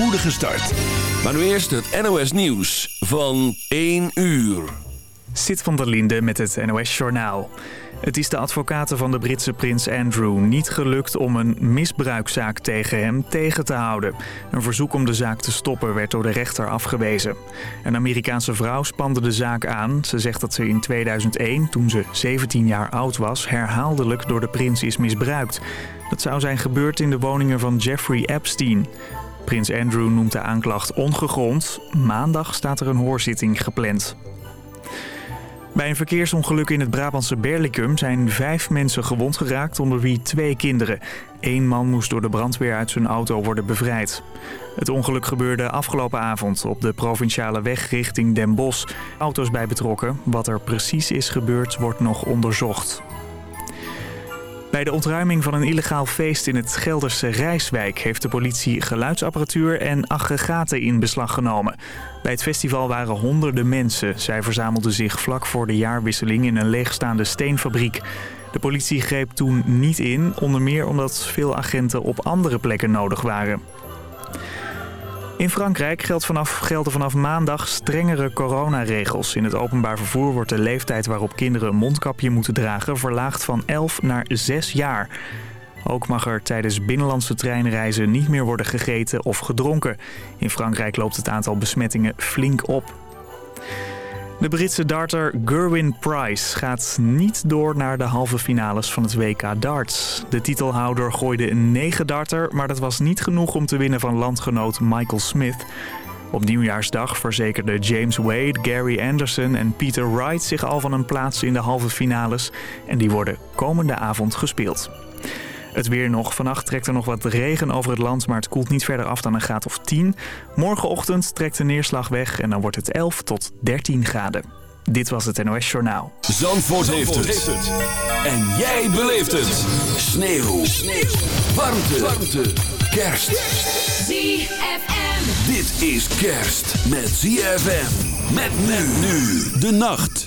spoedige start. Maar nu eerst het NOS Nieuws van 1 uur. Sit van der Linde met het NOS Journaal. Het is de advocaten van de Britse prins Andrew niet gelukt om een misbruikzaak tegen hem tegen te houden. Een verzoek om de zaak te stoppen werd door de rechter afgewezen. Een Amerikaanse vrouw spande de zaak aan. Ze zegt dat ze in 2001, toen ze 17 jaar oud was, herhaaldelijk door de prins is misbruikt. Dat zou zijn gebeurd in de woningen van Jeffrey Epstein. Prins Andrew noemt de aanklacht ongegrond. Maandag staat er een hoorzitting gepland. Bij een verkeersongeluk in het Brabantse Berlicum zijn vijf mensen gewond geraakt, onder wie twee kinderen. Eén man moest door de brandweer uit zijn auto worden bevrijd. Het ongeluk gebeurde afgelopen avond op de provinciale weg richting Den Bosch. Auto's bij betrokken. Wat er precies is gebeurd wordt nog onderzocht. Bij de ontruiming van een illegaal feest in het Gelderse Rijswijk... heeft de politie geluidsapparatuur en aggregaten in beslag genomen. Bij het festival waren honderden mensen. Zij verzamelden zich vlak voor de jaarwisseling in een leegstaande steenfabriek. De politie greep toen niet in, onder meer omdat veel agenten op andere plekken nodig waren. In Frankrijk geldt vanaf, gelden vanaf maandag strengere coronaregels. In het openbaar vervoer wordt de leeftijd waarop kinderen een mondkapje moeten dragen... verlaagd van 11 naar 6 jaar. Ook mag er tijdens binnenlandse treinreizen niet meer worden gegeten of gedronken. In Frankrijk loopt het aantal besmettingen flink op. De Britse darter Gerwin Price gaat niet door naar de halve finales van het WK darts. De titelhouder gooide een 9 darter, maar dat was niet genoeg om te winnen van landgenoot Michael Smith. Op nieuwjaarsdag verzekerden James Wade, Gary Anderson en Peter Wright zich al van een plaats in de halve finales. En die worden komende avond gespeeld. Het weer nog. Vannacht trekt er nog wat regen over het land, maar het koelt niet verder af dan een graad of 10. Morgenochtend trekt de neerslag weg en dan wordt het 11 tot 13 graden. Dit was het NOS Journaal. Zandvoort, Zandvoort heeft, het. En jij beleeft het. Sneeuw. Sneeuw. Warmte. Warmte. Kerst. ZFM. Dit is kerst met ZFM. Met men nu. De nacht.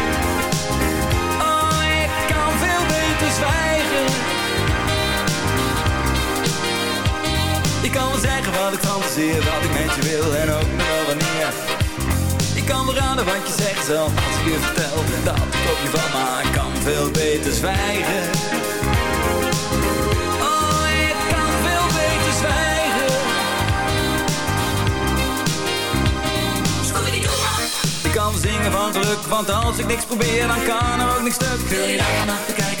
zwijgen. Ik kan wel zeggen wat ik fantaseer, wat ik met je wil en ook nog wel wanneer. Ik kan wel raden wat je zegt zelf als ik je vertel dat ik op je van, maar ik kan veel beter zwijgen. Oh, ik kan veel beter zwijgen. Ik kan zingen van geluk, want als ik niks probeer, dan kan er ook niks stuk. Wil je daar vannacht kijken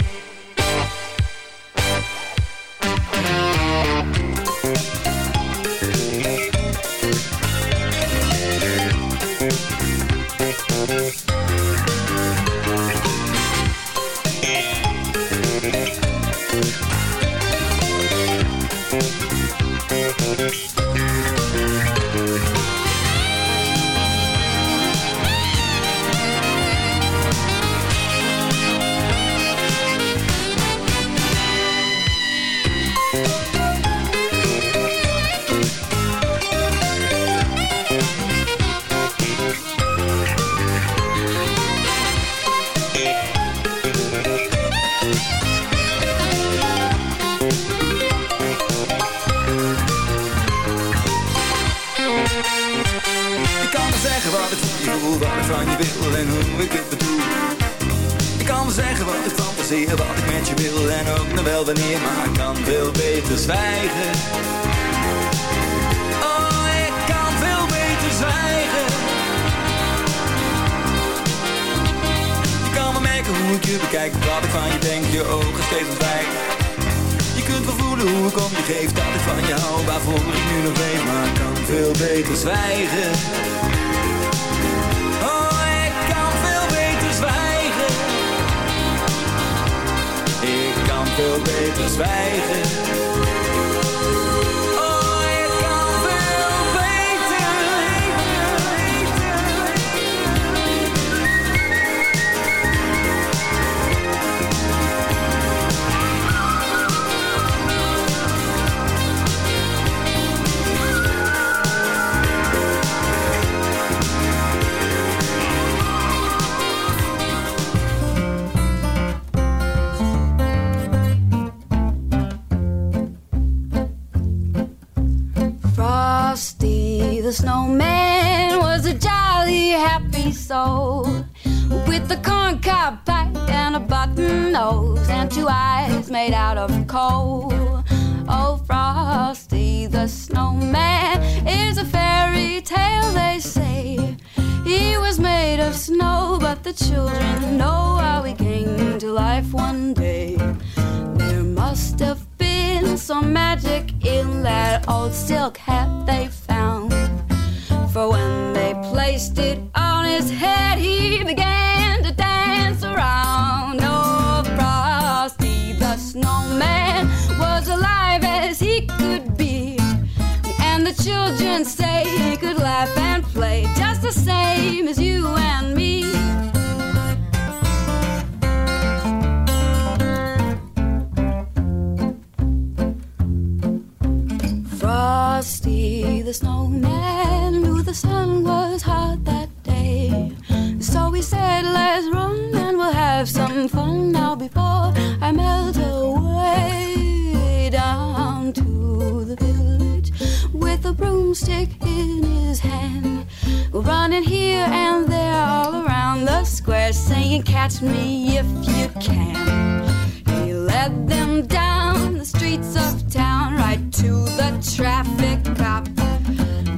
broomstick in his hand, running here and there all around the square, saying, Catch me if you can. He led them down the streets of town, right to the traffic cop,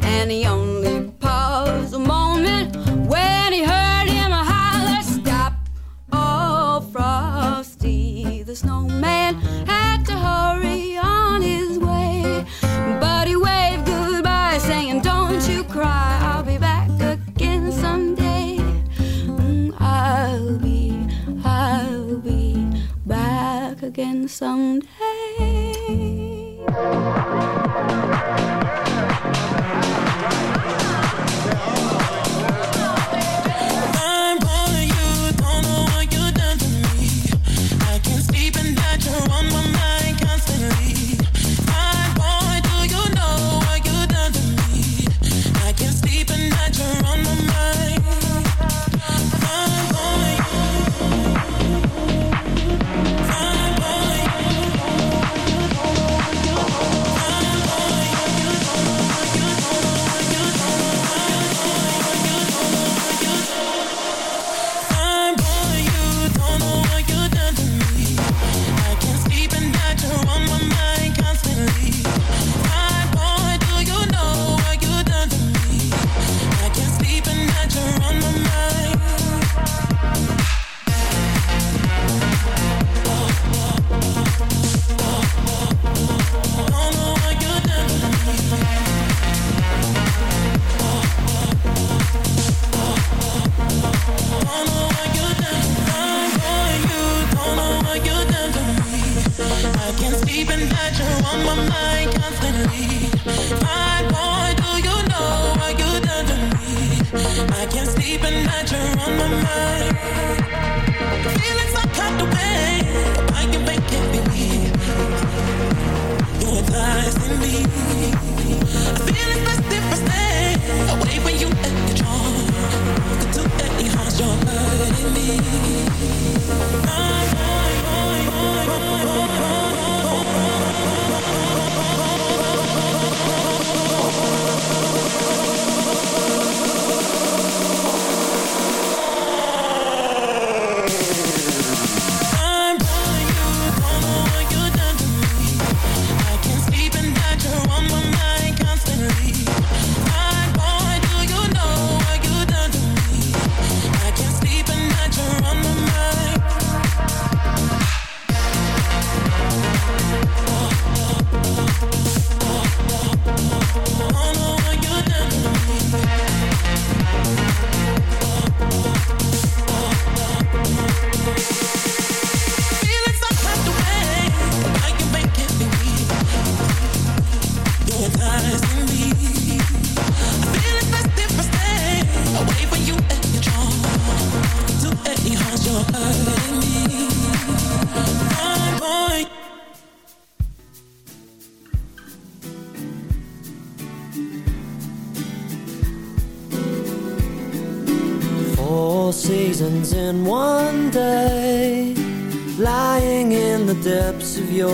and he only na na na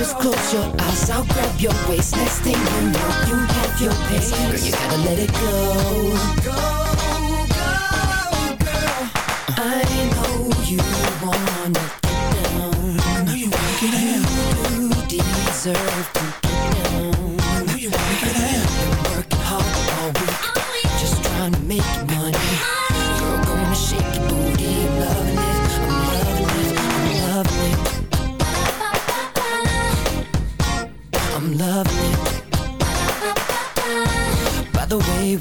Just close your eyes, I'll grab your waist. Next thing you know, you have your pace. Girl, you gotta let it go. Go, go, girl. I know you wanna get down. I know you wanna get down. You deserve to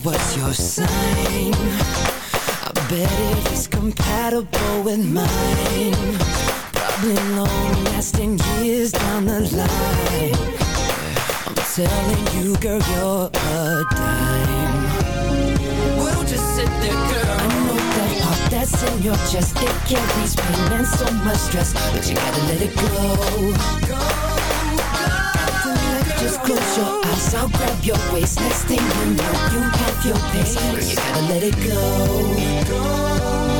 What's your sign? I bet it is compatible with mine. Probably long-lasting years down the line. I'm telling you, girl, you're a dime. We'll just sit there, girl. I know that heart that's in your chest. It carries pain and so much stress But you gotta let it go. Go. Just close your eyes, I'll grab your waist. Next thing I know, you have your pace. You gotta let it go.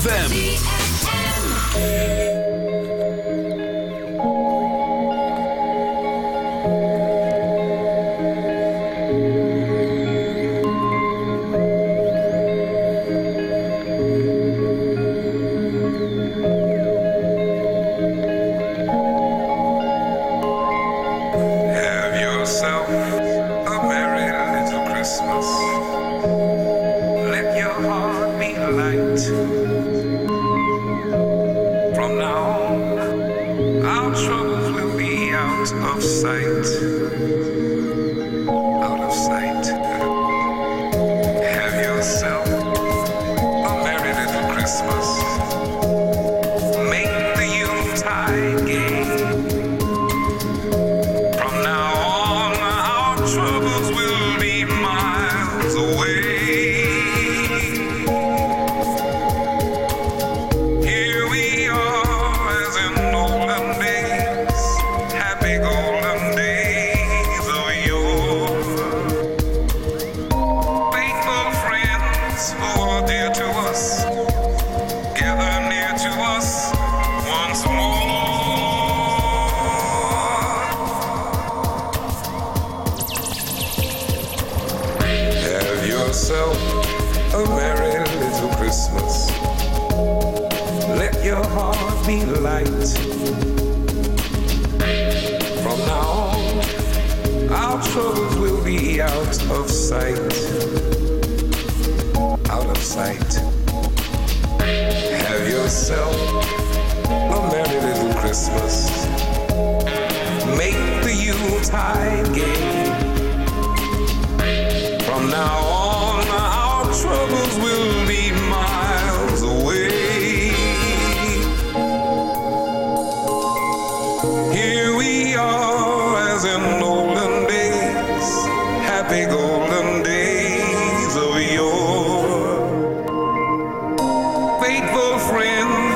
ZFM. sight.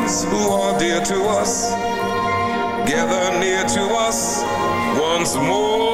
Friends who are dear to us, gather near to us once more.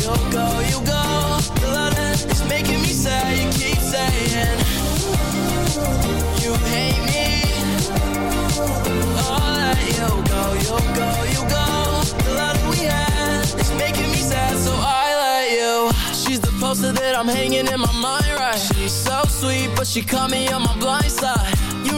you'll go, you go. The love that is making me sad You keep saying You hate me. You go, you'll go, you go. The love we had is making me sad So I let you. She's the poster that I'm hanging in my mind right? She's so sweet but she caught me on my blind side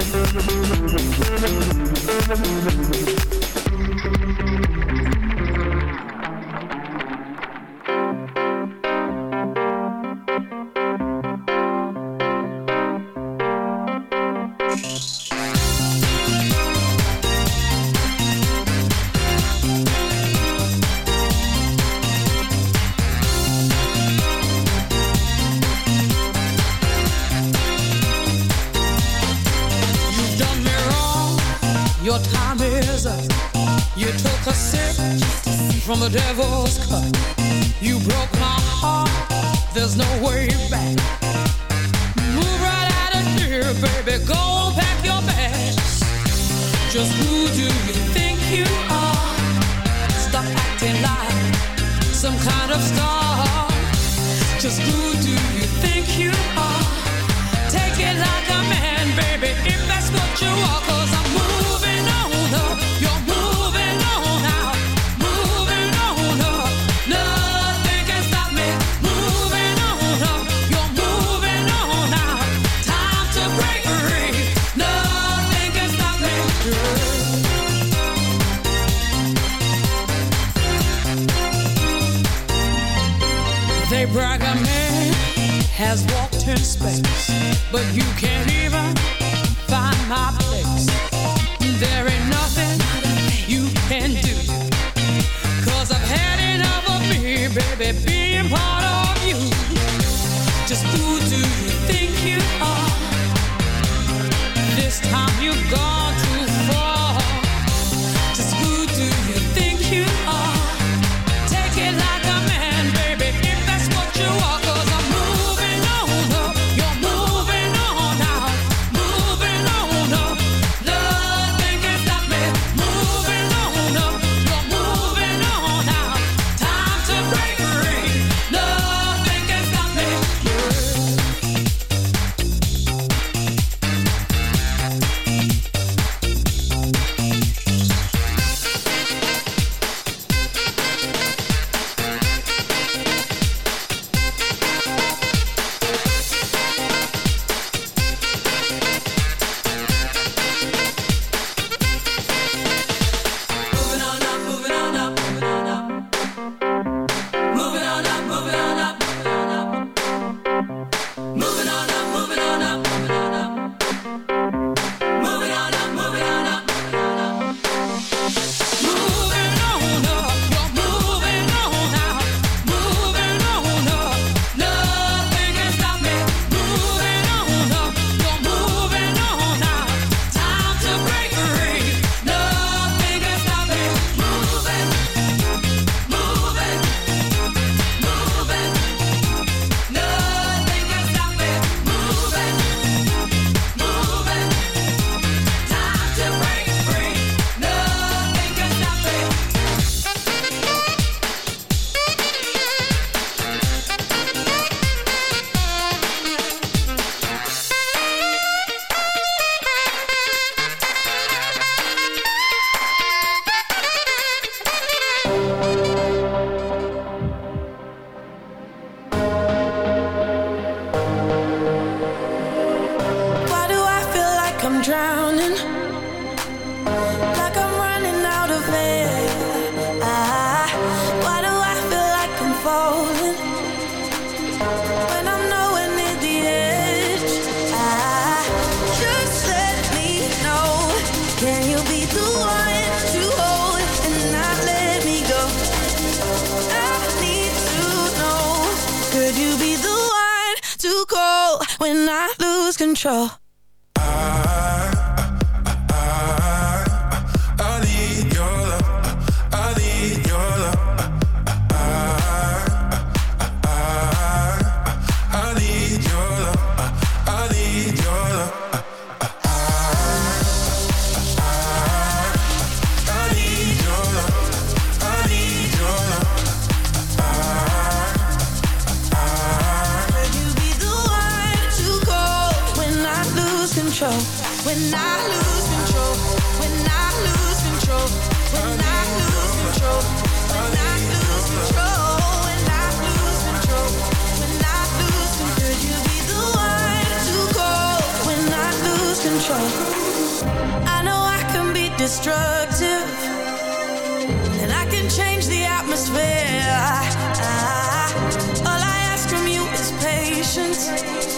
Thank but you can't destructive, and I can change the atmosphere.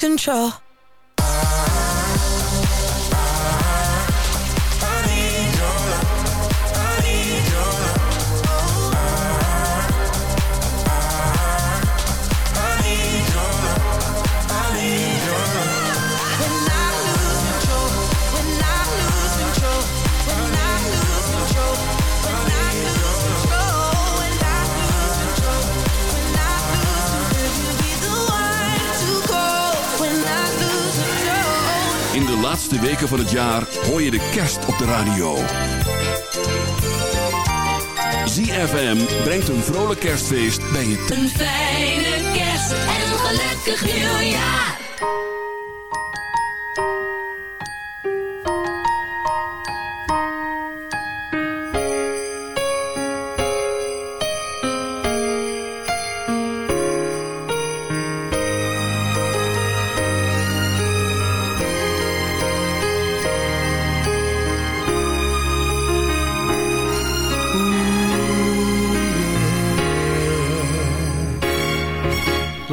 control? Weken van het jaar hoor je de kerst op de radio. ZFM brengt een vrolijk kerstfeest bij je. Een fijne kerst en een gelukkig nieuwjaar.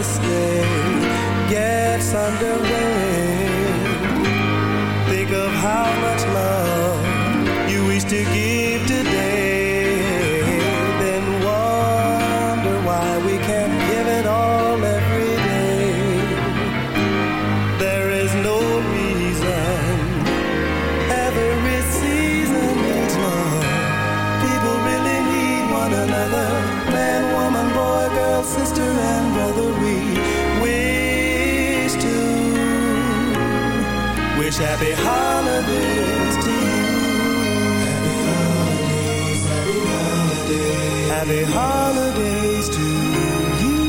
this day gets underway, think of how much love you wish to give happy holidays to you. Happy holidays, happy holidays, to you.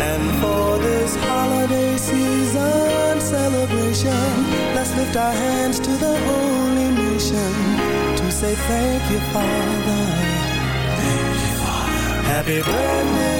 And for this holiday season celebration, let's lift our hands to the holy nation to say thank you, Father. Thank you, Father. Happy birthday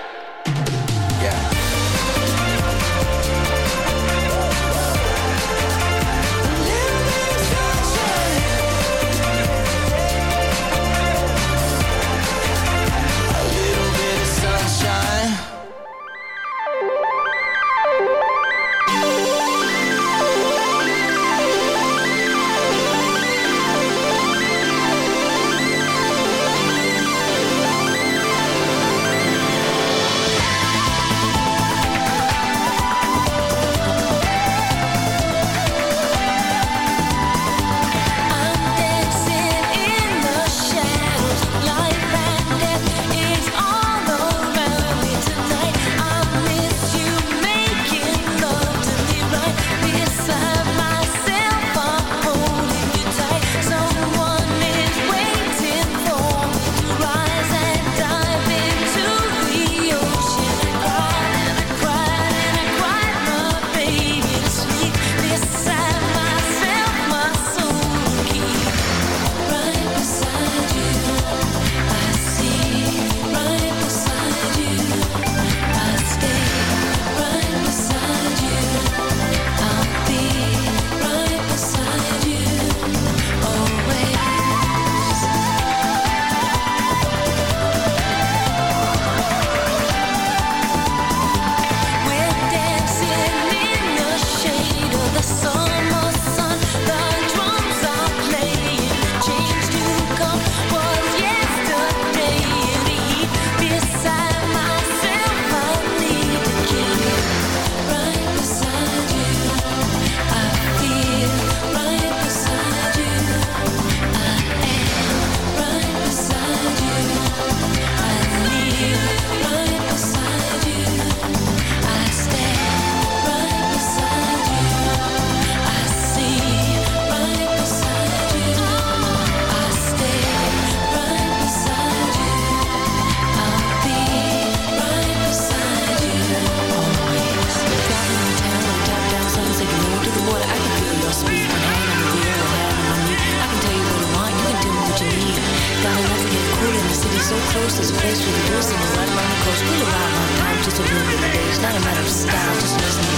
Not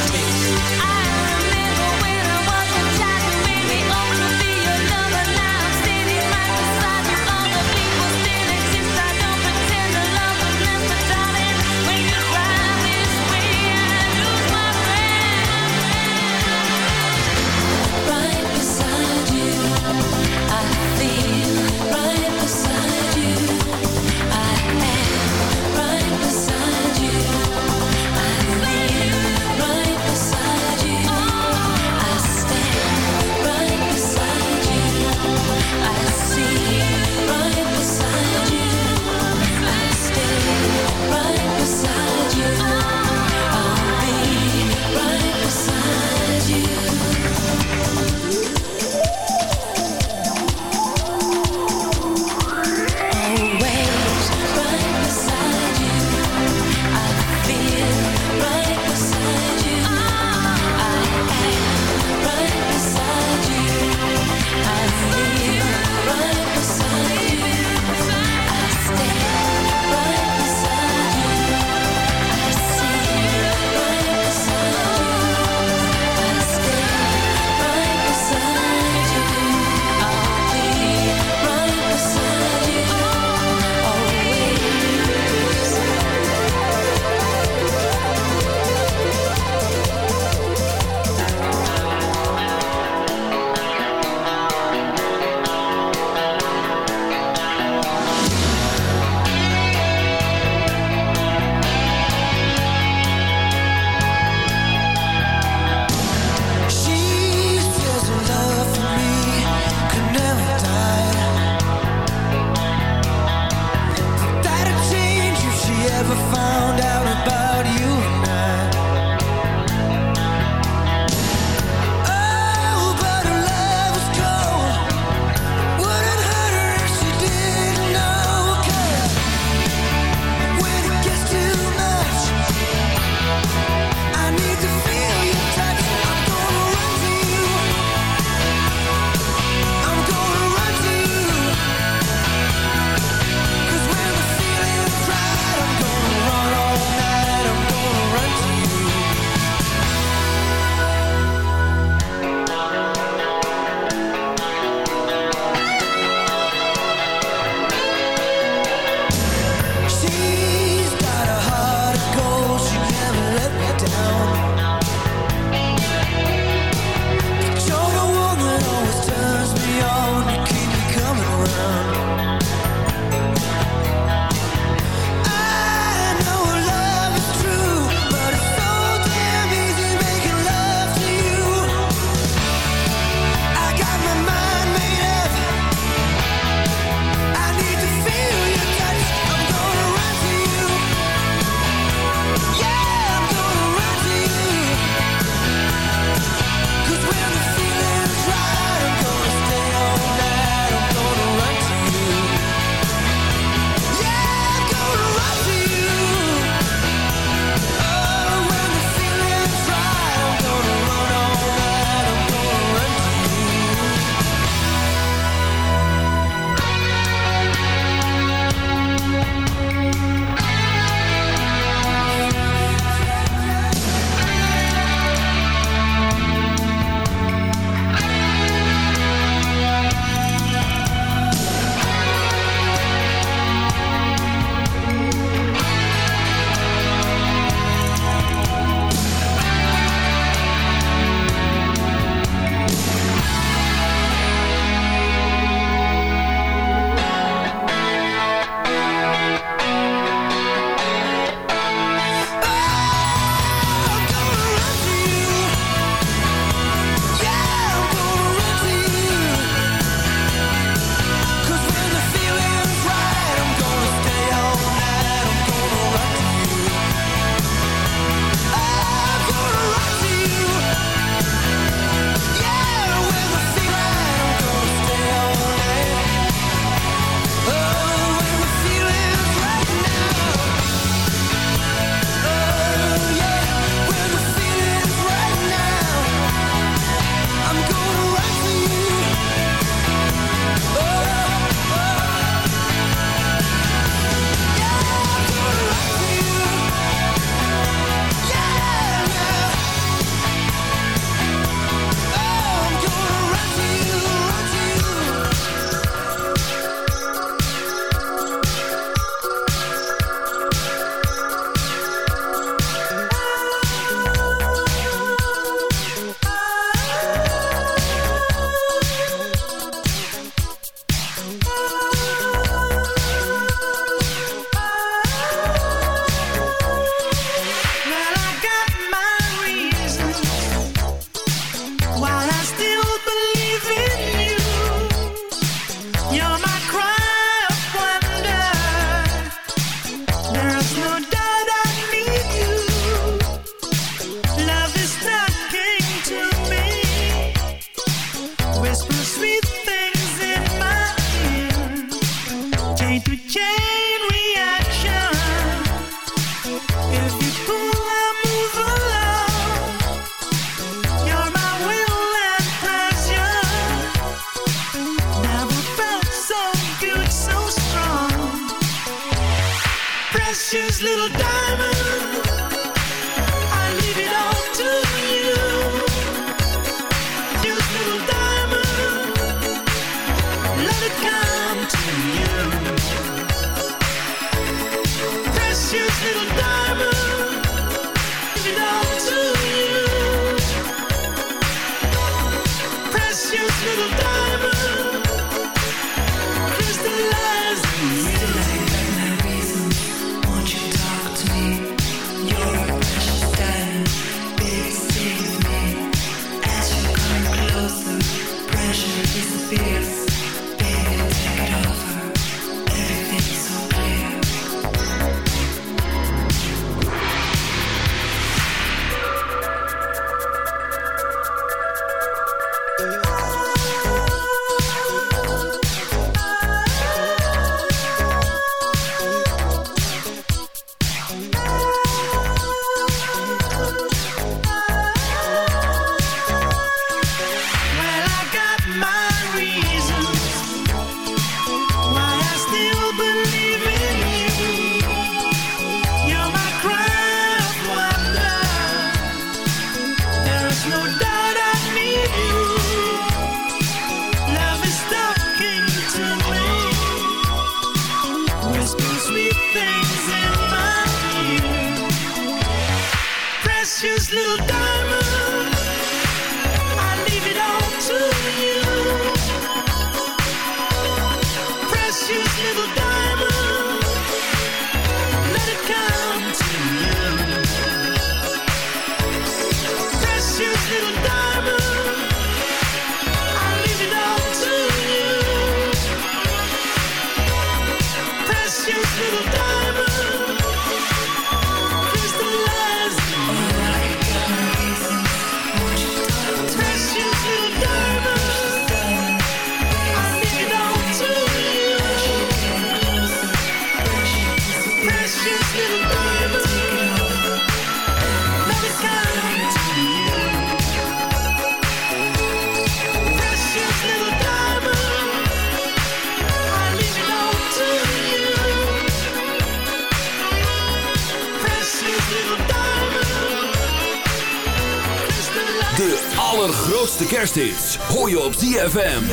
ZFM.